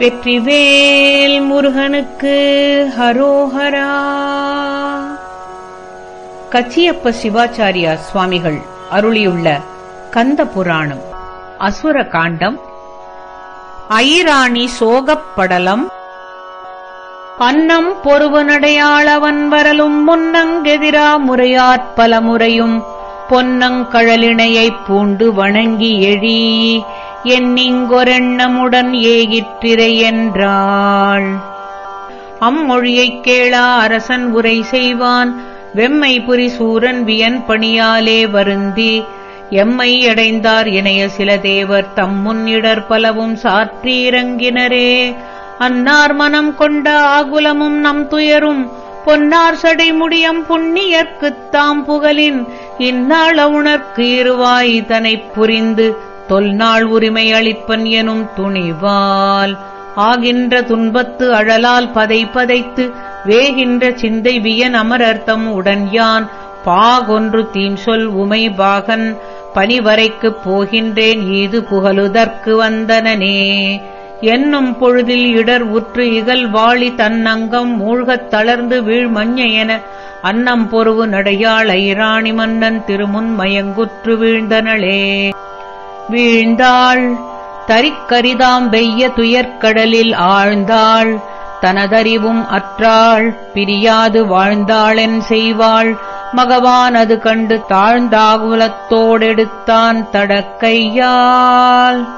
வெற்றிவேல் முருகனுக்கு ஹரோஹரா. கச்சியப்ப சிவாச்சாரியா சுவாமிகள் அருளியுள்ள கந்த புராணம் அசுர காண்டம் ஐராணி சோகப்படலம் அன்னம் பொருவனடையாளவன் வரலும் முன்னங்கெதிரா முறையாற்பல முறையும் பொன்னங்கழலினையைப் பூண்டு வணங்கி எழி எண்ணிங்கொரெண்ணமுடன் ஏகிற்றிரை என்றாள். அம்மொழியைக் கேளா அரசன் உரை செய்வான். வெம்மை புரி சூரன் வியன் பணியாலே வருந்தி. எம்மை அடைந்தார் இணைய சில தேவர் தம் முன்னிடர் பலவும் சாற்றீரங்கினரே அன்னார் மனம் கொண்ட ஆகுலமும் நம் துயரும். பொன்னார் சடைமுடியம் புண்ணியர்க்குத் தாம் புகலின். இந்நாள் உணர்க்கு இருவாய் தனைப் புரிந்து தொல்நாள் உரிமை அளிப்பன் எனும் துணிவால் ஆகின்ற துன்பத்து அழலால் பதை பதைத்து வேகின்ற சிந்தை வியன் அமரர்த்தம் உடன் யான் பாகொன்று தீம்சொல் உமை பாகன் பனிவரைக்குப் போகின்றேன் ஈது புகழுதற்கு வந்தனனே. என்னும் பொழுதில் இடர் உற்று இகல் வாழி தன்னங்கம் மூழ்கத் தளர்ந்து வீழ் மஞ்சையென அன்னம் பொருவு நடையாள் ஐராணி மன்னன் திருமுன் மயங்குற்று வீழ்ந்தனளே. வீழ்ந்தாள். தரிக்கரிதாம் வெய்ய துயர்க்கடலில் ஆழ்ந்தாள். தனதறிவும் அற்றாள். பிரியாது வாழ்ந்தாளென் செய்வாள். மகவான் அது கண்டு தாழ்ந்தாகுலத்தோடெடுத்தான் தடக்கையால்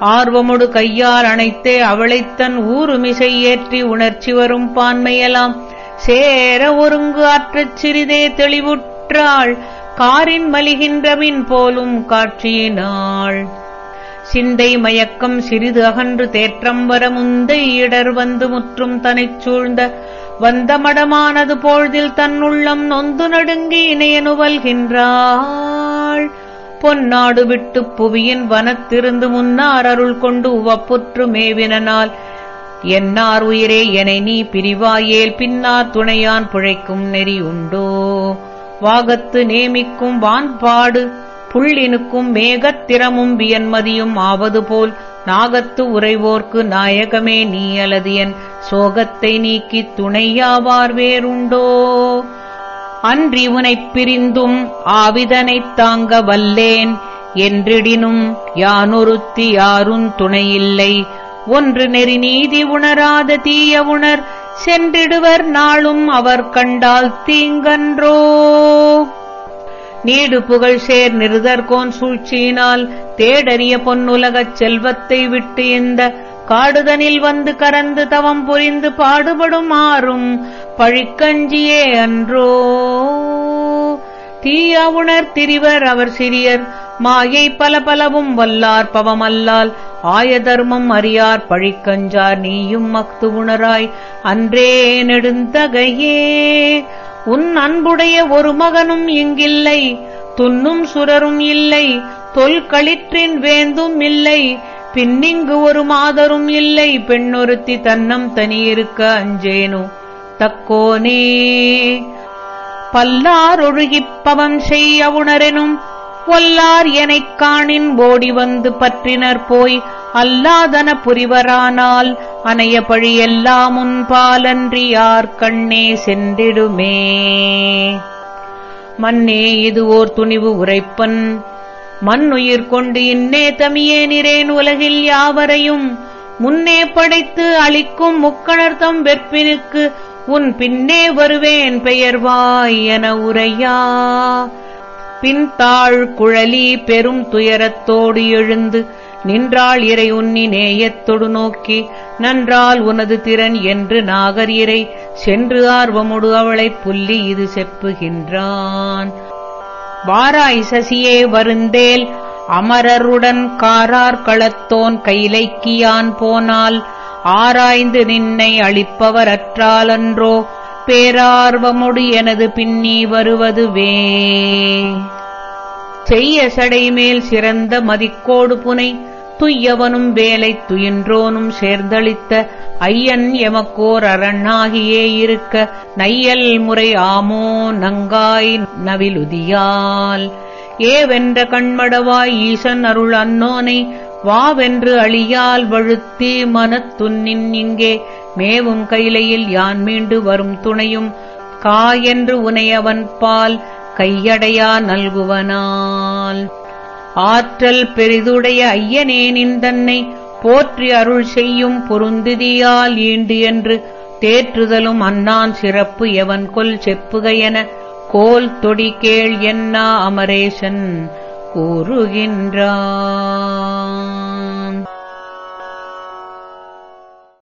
ஆர்வமுடு கையால் அணைத்தே அவளைத் தன் ஊருமிசை ஏற்றி உணர்ச்சி வரும் பான்மையெல்லாம் சேர ஒருங்கு ஆற்றச் சிறிதே தெளிவுற்றாள். காரின் மலிகின்றமின் போலும் காட்சியினாள். சிந்தை மயக்கம் சிறிது அகன்று தேற்றம் வர முந்தை இடர் வந்து முற்றும் தனைச் சூழ்ந்த வந்த மடமானது போழ்தில் தன்னுள்ளம் நொந்து நடுங்கி இணையனுவல்கின்றாள் பொன்னாடு விட்டுப் புவியின் வனத்திருந்து முன்னார் அருள் கொண்டு உவப்புற்று மேவினால் என்னார் உயிரே என நீ பிரிவாயேல் பின்னார் துணையான் புழைக்கும் நெறி உண்டோ? வாகத்து நேமிக்கும் வான்பாடு புள்ளினுக்கும் மேகத்திறமும் வியன்மதியும் ஆவது போல் நாகத்து உறைவோர்க்கு நாயகமே நீ அல்லது என் சோகத்தை நீக்கித் துணையாவார் வேறுண்டோ? அன்றி உனைப் பிரிந்தும் ஆவிதனைத் தாங்க வல்லேன் என்றிடினும் யானொருத்தி யாரும் துணையில்லை. ஒன்று நெறி நீதி உணராத தீய உணர் சென்றிடுவர் நாளும் அவர் கண்டால் தீங்கன்றோ. நீடு புகழ் சேர் நிருதர்கோன் சூழ்ச்சியினால் தேடறிய பொன்னுலகச் செல்வத்தை விட்டு இந்த காடுதனில் வந்து கரந்து தவம் புரிந்து பாடுபடும் ஆறும் பழிக்கஞ்சியே அன்றோ. தீய உணர் திரிவர் அவர் சிறியர் மாயை பல பலவும் வல்லார் பவமல்லால் ஆய தர்மம் அறியார் பழிக்கஞ்சார் நீயும் மக்து உணராய். அன்றே நெடுந்தகையே உன் அன்புடைய ஒரு மகனும் இங்கில்லை துன்னும் சுரரும் இல்லை தொல்களிற்றின் வேந்தும் இல்லை பின்னிங்கு ஒரு மாதரும் இல்லை பெண்ணொருத்தி தன்னம் தனியிருக்க அஞ்சேனோ. தக்கோனே பல்லாரொழுகிப்பவம் செய்ய உணரெனும் கொல்லார் எனைக் காணின் ஓடி வந்து பற்றினர் போய் அல்லாதன புரிவரானால் அனைய பழியெல்லாம் உன்பாலன்றி யார் கண்ணே சென்றிடுமே. மன்னே இது ஓர் துணிவு உரைப்பன். மண்ணுயிர் கொண்டு இன்னே தமியே நிறேன் உலகில் யாவரையும் முன்னே படைத்து அளிக்கும் முக்கணர்த்தம் வெற்பினுக்கு உன் பின்னே வருவேன் பெயர்வாய் என உரையா. பின்தாழ் குழலி பெரும் துயரத்தோடு எழுந்து நின்றாள் இறை உன்னி நேயத்தொடு நோக்கி நன்றால் உனது திறன் என்று நாகர் இறை சென்று ஆர்வமுடு அவளைப் புல்லி இது செப்புகின்றான். வாராய் சசியே வருந்தேல் அமரருடன் காரார் களத்தோன் கைலைக்கியான் போனால் ஆராய்ந்து நின்னை அளிப்பவர் அற்றாலன்றோ பேரார்வமுடு எனது பின்னி வருவதுவே. செய்ய சடைமேல் சிறந்த மதிக்கோடு புனை துய்யவனும் வேலை துயின்றோனும் சேர்ந்தளித்த ஐயன் எமக்கோர் அரண்ணாகியே இருக்க நையல் முறை ஆமோ நங்காய் நவிலுதியால். ஏவென்ற கண்மடவாய் ஈசன் அருள் அன்னோனை வாவென்று அழியால் வழுத்தி மனத்துன்னின் இங்கே. மேவும் கைலையில் யான் மீண்டு வரும் துணையும் காயென்று உனையவன் பால் கையடையா நல்குவனால். ஆற்றல் பெரிதுடைய ஐயனேனின் தன்னை போற்றி அருள் செய்யும் பொருந்திதியால் ஈண்டு என்று தேற்றுதலும் அன்னான் சிறப்பு எவன் கொல் செப்புகையென கோல் தொடி கேள் என்னா அமரேசன் கூறுகின்றான்.